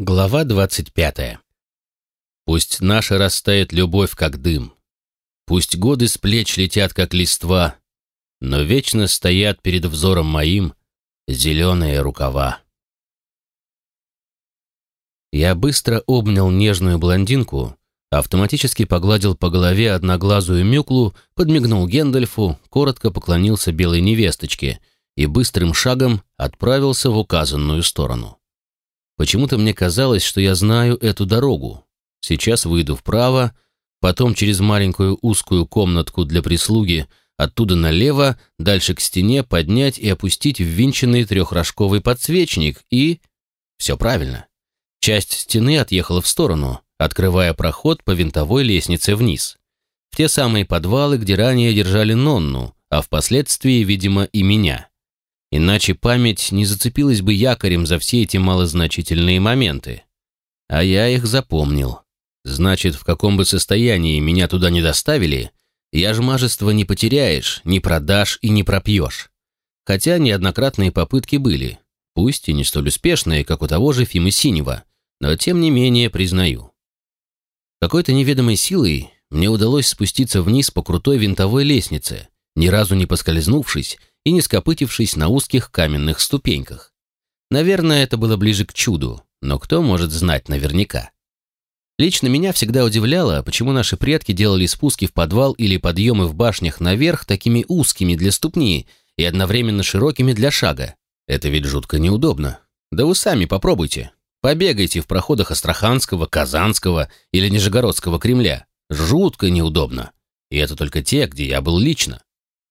Глава двадцать пятая. Пусть наша растает любовь, как дым. Пусть годы с плеч летят, как листва, но вечно стоят перед взором моим зеленые рукава. Я быстро обнял нежную блондинку, автоматически погладил по голове одноглазую мюклу, подмигнул Гендальфу, коротко поклонился белой невесточке и быстрым шагом отправился в указанную сторону. Почему-то мне казалось, что я знаю эту дорогу. Сейчас выйду вправо, потом через маленькую узкую комнатку для прислуги, оттуда налево, дальше к стене поднять и опустить ввинченный трехрожковый подсвечник и... Все правильно. Часть стены отъехала в сторону, открывая проход по винтовой лестнице вниз. В те самые подвалы, где ранее держали Нонну, а впоследствии, видимо, и меня. Иначе память не зацепилась бы якорем за все эти малозначительные моменты. А я их запомнил. Значит, в каком бы состоянии меня туда не доставили, я ж мажество не потеряешь, не продашь и не пропьешь. Хотя неоднократные попытки были, пусть и не столь успешные, как у того же Фимы Синего, но тем не менее признаю. Какой-то неведомой силой мне удалось спуститься вниз по крутой винтовой лестнице, ни разу не поскользнувшись и не скопытившись на узких каменных ступеньках. Наверное, это было ближе к чуду, но кто может знать наверняка? Лично меня всегда удивляло, почему наши предки делали спуски в подвал или подъемы в башнях наверх такими узкими для ступни и одновременно широкими для шага. Это ведь жутко неудобно. Да вы сами попробуйте. Побегайте в проходах Астраханского, Казанского или Нижегородского Кремля. Жутко неудобно. И это только те, где я был лично.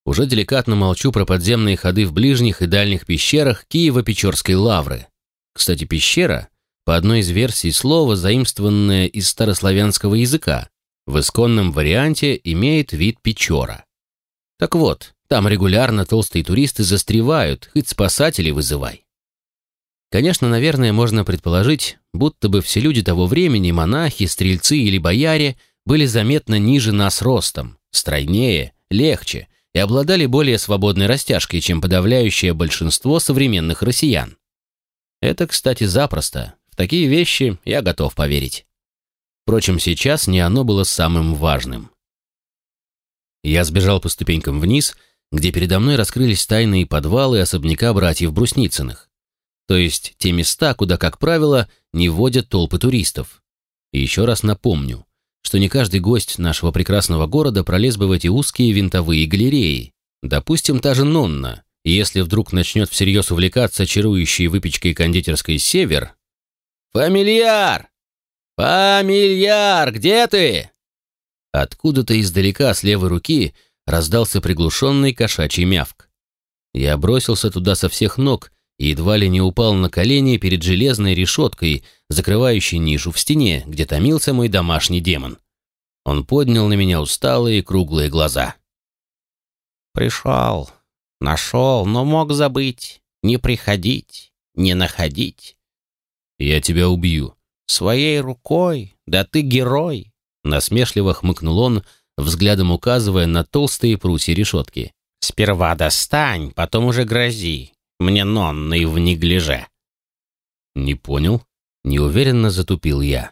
Уже деликатно молчу про подземные ходы в ближних и дальних пещерах Киево-Печорской лавры. Кстати, пещера, по одной из версий слова, заимствованное из старославянского языка, в исконном варианте имеет вид печора. Так вот, там регулярно толстые туристы застревают, хоть спасателей вызывай. Конечно, наверное, можно предположить, будто бы все люди того времени, монахи, стрельцы или бояре, были заметно ниже нас ростом, стройнее, легче, и обладали более свободной растяжкой, чем подавляющее большинство современных россиян. Это, кстати, запросто. В такие вещи я готов поверить. Впрочем, сейчас не оно было самым важным. Я сбежал по ступенькам вниз, где передо мной раскрылись тайные подвалы особняка братьев Брусницыных. То есть те места, куда, как правило, не водят толпы туристов. И еще раз напомню, что не каждый гость нашего прекрасного города пролез бы в эти узкие винтовые галереи. Допустим, та же Нонна, если вдруг начнет всерьез увлекаться чарующей выпечкой кондитерской «Север». «Фамильяр! Фамильяр, где ты?» Откуда-то издалека с левой руки раздался приглушенный кошачий мявк. Я бросился туда со всех ног и едва ли не упал на колени перед железной решеткой, закрывающей нишу в стене, где томился мой домашний демон. Он поднял на меня усталые круглые глаза. «Пришел, нашел, но мог забыть, не приходить, не находить». «Я тебя убью». «Своей рукой? Да ты герой!» Насмешливо хмыкнул он, взглядом указывая на толстые прутья решетки. «Сперва достань, потом уже грози. Мне нонный в неглиже». «Не понял?» Неуверенно затупил я.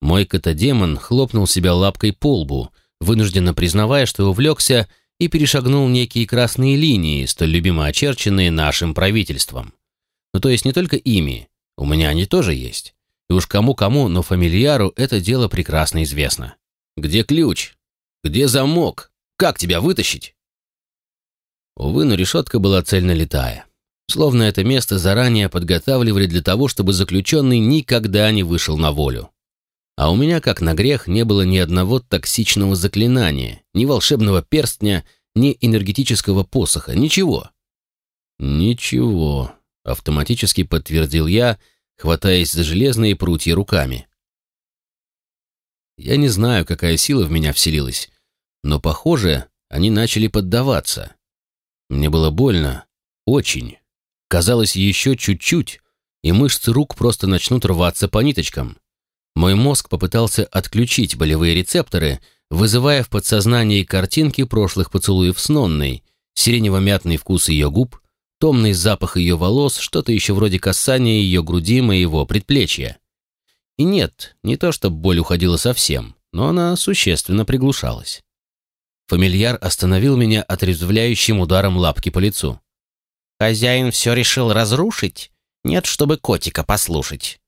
Мой котодемон хлопнул себя лапкой по лбу, вынужденно признавая, что увлекся и перешагнул некие красные линии, столь любимо очерченные нашим правительством. Ну то есть не только ими, у меня они тоже есть. И уж кому-кому, но фамильяру это дело прекрасно известно. Где ключ? Где замок? Как тебя вытащить? Увы, но решетка была цельно летая. Словно это место заранее подготавливали для того, чтобы заключенный никогда не вышел на волю. А у меня, как на грех, не было ни одного токсичного заклинания, ни волшебного перстня, ни энергетического посоха, ничего. «Ничего», — автоматически подтвердил я, хватаясь за железные прутья руками. Я не знаю, какая сила в меня вселилась, но, похоже, они начали поддаваться. Мне было больно, очень. Казалось, еще чуть-чуть, и мышцы рук просто начнут рваться по ниточкам. Мой мозг попытался отключить болевые рецепторы, вызывая в подсознании картинки прошлых поцелуев с Нонной, сиренево-мятный вкус ее губ, томный запах ее волос, что-то еще вроде касания ее груди моего предплечья. И нет, не то чтобы боль уходила совсем, но она существенно приглушалась. Фамильяр остановил меня отрезвляющим ударом лапки по лицу. «Хозяин все решил разрушить? Нет, чтобы котика послушать».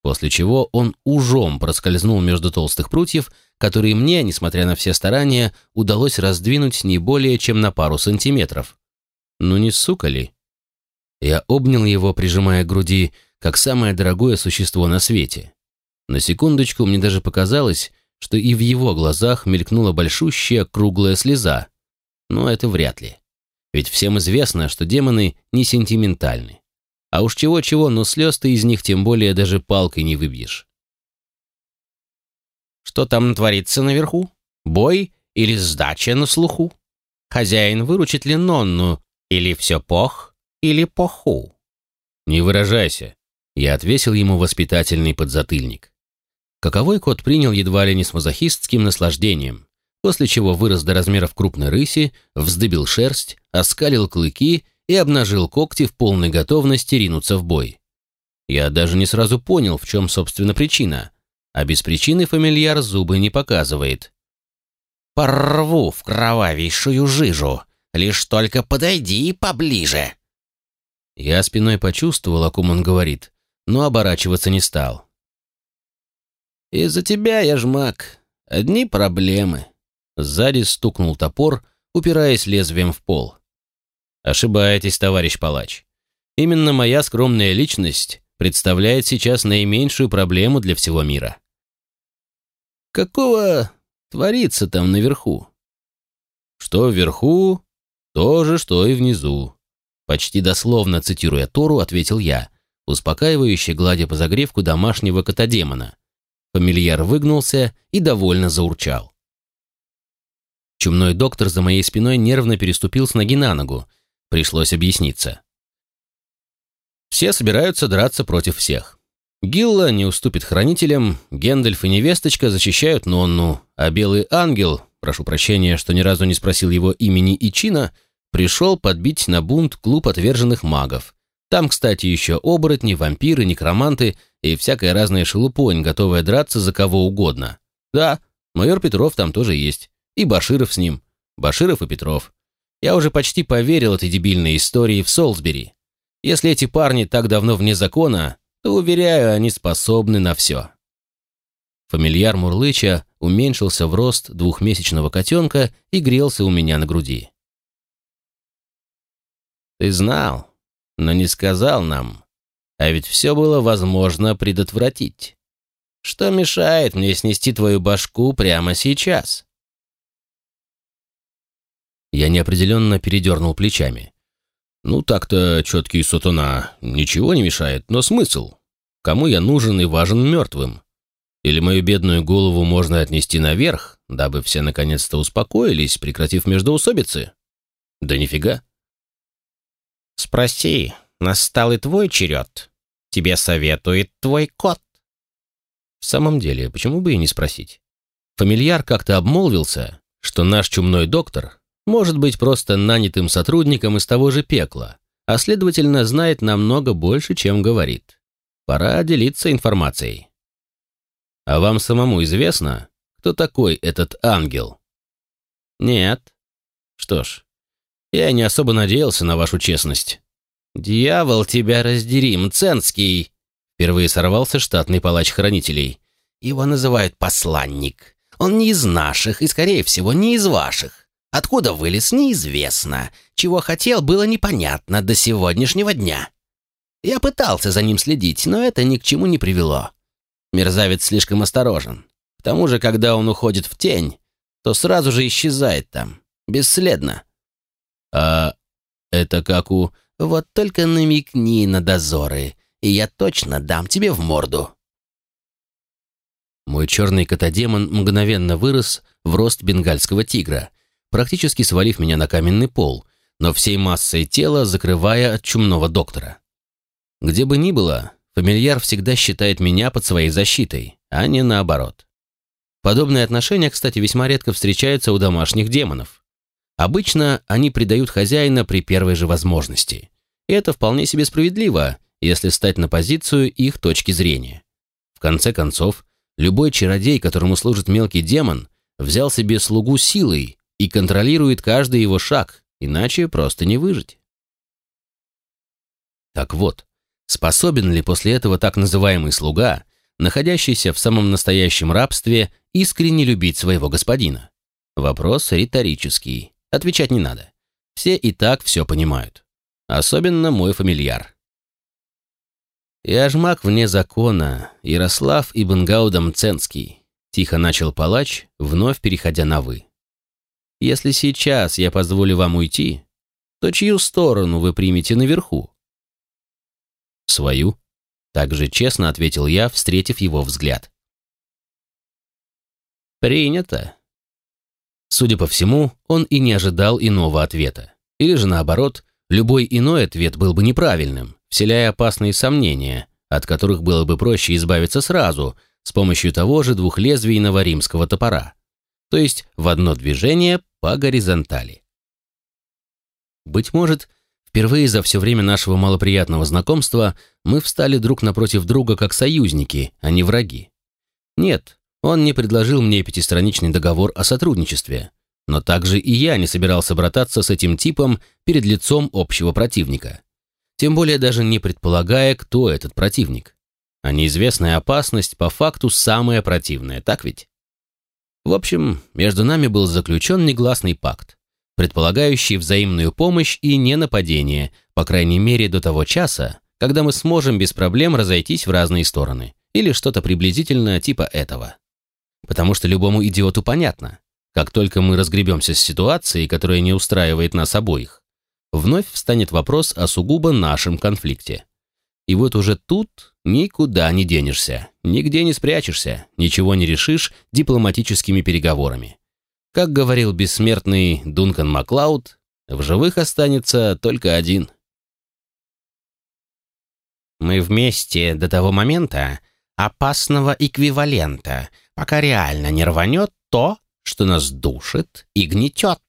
После чего он ужом проскользнул между толстых прутьев, которые мне, несмотря на все старания, удалось раздвинуть не более чем на пару сантиметров. Ну не сука ли? Я обнял его, прижимая к груди, как самое дорогое существо на свете. На секундочку мне даже показалось, что и в его глазах мелькнула большущая круглая слеза. Но это вряд ли. Ведь всем известно, что демоны не сентиментальны. А уж чего-чего, но слез ты из них тем более даже палкой не выбьешь. Что там творится наверху? Бой или сдача на слуху? Хозяин выручит ли Нонну? Или все пох, или поху? Не выражайся. Я отвесил ему воспитательный подзатыльник. Каковой кот принял едва ли не с мазохистским наслаждением, после чего вырос до размеров крупной рыси, вздыбил шерсть, оскалил клыки и обнажил когти в полной готовности ринуться в бой. Я даже не сразу понял, в чем, собственно, причина, а без причины фамильяр зубы не показывает. «Порву в кровавейшую жижу, лишь только подойди поближе!» Я спиной почувствовал, о ком он говорит, но оборачиваться не стал. «Из-за тебя я жмак. Одни проблемы». Сзади стукнул топор, упираясь лезвием в пол. «Ошибаетесь, товарищ палач. Именно моя скромная личность представляет сейчас наименьшую проблему для всего мира». «Какого творится там наверху?» «Что вверху, то же, что и внизу», почти дословно цитируя Тору, ответил я, успокаивающе гладя по загревку домашнего кота-демона, Фамильяр выгнулся и довольно заурчал. Чумной доктор за моей спиной нервно переступил с ноги на ногу. Пришлось объясниться. Все собираются драться против всех. Гилла не уступит хранителям, Гендальф и невесточка защищают Нонну, а Белый Ангел, прошу прощения, что ни разу не спросил его имени и чина, пришел подбить на бунт клуб отверженных магов. Там, кстати, еще оборотни, вампиры, некроманты и всякая разная шелупонь, готовая драться за кого угодно. Да, майор Петров там тоже есть. И Баширов с ним. Баширов и Петров. Я уже почти поверил этой дебильной истории в Солсбери. Если эти парни так давно вне закона, то, уверяю, они способны на все. Фамильяр Мурлыча уменьшился в рост двухмесячного котенка и грелся у меня на груди. «Ты знал, но не сказал нам, а ведь все было возможно предотвратить. Что мешает мне снести твою башку прямо сейчас?» Я неопределенно передернул плечами. «Ну, так-то четкий сатана ничего не мешает, но смысл? Кому я нужен и важен мертвым? Или мою бедную голову можно отнести наверх, дабы все наконец-то успокоились, прекратив междоусобицы? Да нифига!» «Спроси, Настал и твой черед. Тебе советует твой кот. В самом деле, почему бы и не спросить? Фамильяр как-то обмолвился, что наш чумной доктор может быть просто нанятым сотрудником из того же пекла, а следовательно знает намного больше, чем говорит. Пора делиться информацией. А вам самому известно, кто такой этот ангел? Нет. Что ж, я не особо надеялся на вашу честность. «Дьявол, тебя раздери, Мценский!» Впервые сорвался штатный палач хранителей. «Его называют посланник. Он не из наших и, скорее всего, не из ваших. Откуда вылез, неизвестно. Чего хотел, было непонятно до сегодняшнего дня. Я пытался за ним следить, но это ни к чему не привело. Мерзавец слишком осторожен. К тому же, когда он уходит в тень, то сразу же исчезает там, бесследно. А это как у... Вот только намекни на дозоры, и я точно дам тебе в морду». Мой черный котодемон мгновенно вырос в рост бенгальского тигра, практически свалив меня на каменный пол, но всей массой тела закрывая от чумного доктора. Где бы ни было, фамильяр всегда считает меня под своей защитой, а не наоборот. Подобные отношения, кстати, весьма редко встречаются у домашних демонов. Обычно они предают хозяина при первой же возможности. И это вполне себе справедливо, если стать на позицию их точки зрения. В конце концов, любой чародей, которому служит мелкий демон, взял себе слугу силой и контролирует каждый его шаг, иначе просто не выжить. Так вот, способен ли после этого так называемый слуга, находящийся в самом настоящем рабстве, искренне любить своего господина? Вопрос риторический. Отвечать не надо. Все и так все понимают. Особенно мой фамильяр. «Я ж маг вне закона, Ярослав Ибн Гаудам Ценский», тихо начал палач, вновь переходя на «вы». «Если сейчас я позволю вам уйти, то чью сторону вы примете наверху?» «Свою», — также честно ответил я, встретив его взгляд. «Принято», Судя по всему, он и не ожидал иного ответа. Или же наоборот, любой иной ответ был бы неправильным, вселяя опасные сомнения, от которых было бы проще избавиться сразу, с помощью того же двухлезвийного римского топора. То есть в одно движение по горизонтали. Быть может, впервые за все время нашего малоприятного знакомства мы встали друг напротив друга как союзники, а не враги. Нет, он не предложил мне пятистраничный договор о сотрудничестве, но также и я не собирался брататься с этим типом перед лицом общего противника. Тем более даже не предполагая, кто этот противник. А неизвестная опасность по факту самая противная, так ведь? В общем, между нами был заключен негласный пакт, предполагающий взаимную помощь и ненападение, по крайней мере до того часа, когда мы сможем без проблем разойтись в разные стороны, или что-то приблизительно типа этого. Потому что любому идиоту понятно, как только мы разгребемся с ситуацией, которая не устраивает нас обоих, вновь встанет вопрос о сугубо нашем конфликте. И вот уже тут никуда не денешься, нигде не спрячешься, ничего не решишь дипломатическими переговорами. Как говорил бессмертный Дункан Маклауд, в живых останется только один. Мы вместе до того момента опасного эквивалента — пока реально не рванет то, что нас душит и гнетет»,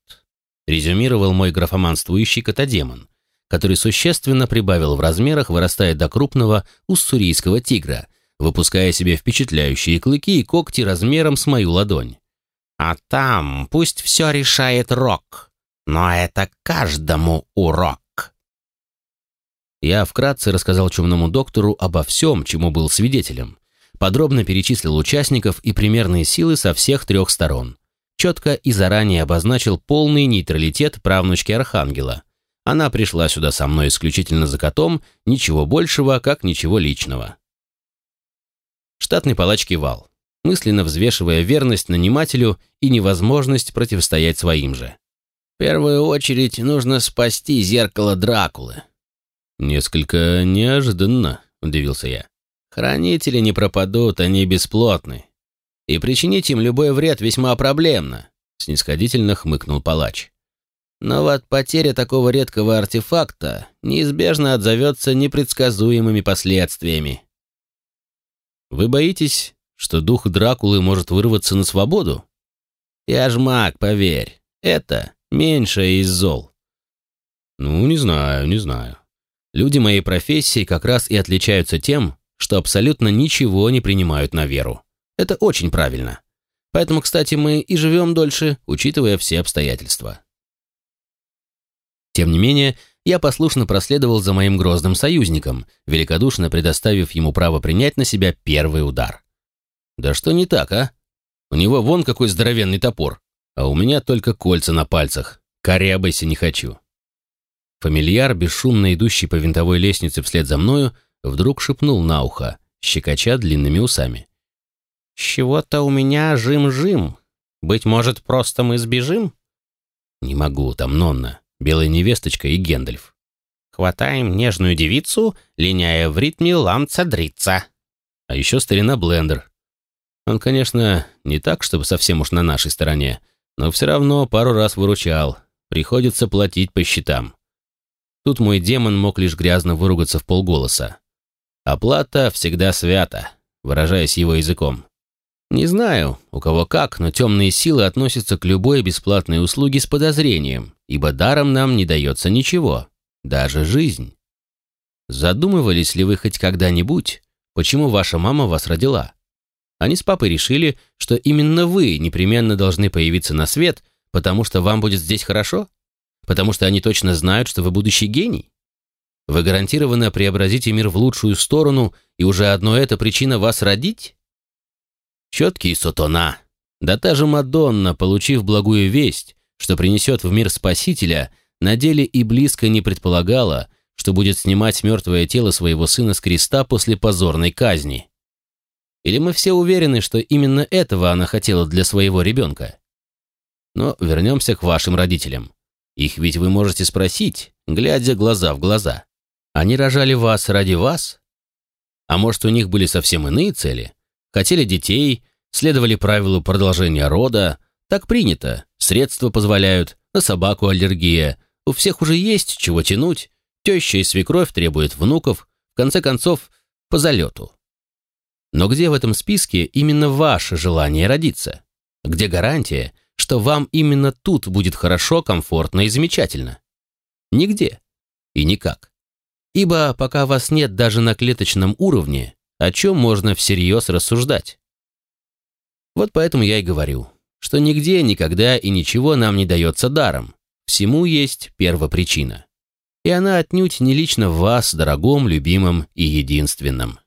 резюмировал мой графоманствующий котодемон, который существенно прибавил в размерах, вырастая до крупного уссурийского тигра, выпуская себе впечатляющие клыки и когти размером с мою ладонь. «А там пусть все решает рок, но это каждому урок». Я вкратце рассказал чумному доктору обо всем, чему был свидетелем, подробно перечислил участников и примерные силы со всех трех сторон. Четко и заранее обозначил полный нейтралитет правнучки Архангела. Она пришла сюда со мной исключительно за котом, ничего большего, как ничего личного. Штатный палач кивал, мысленно взвешивая верность нанимателю и невозможность противостоять своим же. «В первую очередь нужно спасти зеркало Дракулы». «Несколько неожиданно», — удивился я. Хранители не пропадут, они бесплотны. И причинить им любой вред весьма проблемно, снисходительно хмыкнул палач. Но вот потеря такого редкого артефакта неизбежно отзовется непредсказуемыми последствиями. Вы боитесь, что дух Дракулы может вырваться на свободу? Я ж маг, поверь. Это меньшее из зол. Ну, не знаю, не знаю. Люди моей профессии как раз и отличаются тем, что абсолютно ничего не принимают на веру. Это очень правильно. Поэтому, кстати, мы и живем дольше, учитывая все обстоятельства. Тем не менее, я послушно проследовал за моим грозным союзником, великодушно предоставив ему право принять на себя первый удар. Да что не так, а? У него вон какой здоровенный топор, а у меня только кольца на пальцах. Корябайся не хочу. Фамильяр, бесшумно идущий по винтовой лестнице вслед за мною, вдруг шепнул на ухо, щекоча длинными усами. «С чего-то у меня жим-жим. Быть может, просто мы сбежим?» «Не могу, там Нонна, белая невесточка и Гендальф». «Хватаем нежную девицу, линяя в ритме ламца-дрица». А еще старина Блендер. Он, конечно, не так, чтобы совсем уж на нашей стороне, но все равно пару раз выручал. Приходится платить по счетам. Тут мой демон мог лишь грязно выругаться в полголоса. Оплата всегда свята, выражаясь его языком. Не знаю, у кого как, но темные силы относятся к любой бесплатной услуге с подозрением, ибо даром нам не дается ничего, даже жизнь. Задумывались ли вы хоть когда-нибудь, почему ваша мама вас родила. Они с папой решили, что именно вы непременно должны появиться на свет, потому что вам будет здесь хорошо? Потому что они точно знают, что вы будущий гений? Вы гарантированно преобразите мир в лучшую сторону, и уже одно это причина вас родить? Четкий сатана. Да та же Мадонна, получив благую весть, что принесет в мир Спасителя, на деле и близко не предполагала, что будет снимать мертвое тело своего сына с креста после позорной казни. Или мы все уверены, что именно этого она хотела для своего ребенка? Но вернемся к вашим родителям. Их ведь вы можете спросить, глядя глаза в глаза. Они рожали вас ради вас? А может, у них были совсем иные цели? Хотели детей, следовали правилу продолжения рода. Так принято, средства позволяют, на собаку аллергия. У всех уже есть чего тянуть. Теща и свекровь требуют внуков. В конце концов, по залету. Но где в этом списке именно ваше желание родиться? Где гарантия, что вам именно тут будет хорошо, комфортно и замечательно? Нигде. И никак. Ибо пока вас нет даже на клеточном уровне, о чем можно всерьез рассуждать? Вот поэтому я и говорю, что нигде, никогда и ничего нам не дается даром. Всему есть первопричина. И она отнюдь не лично в вас, дорогом, любимом и единственном.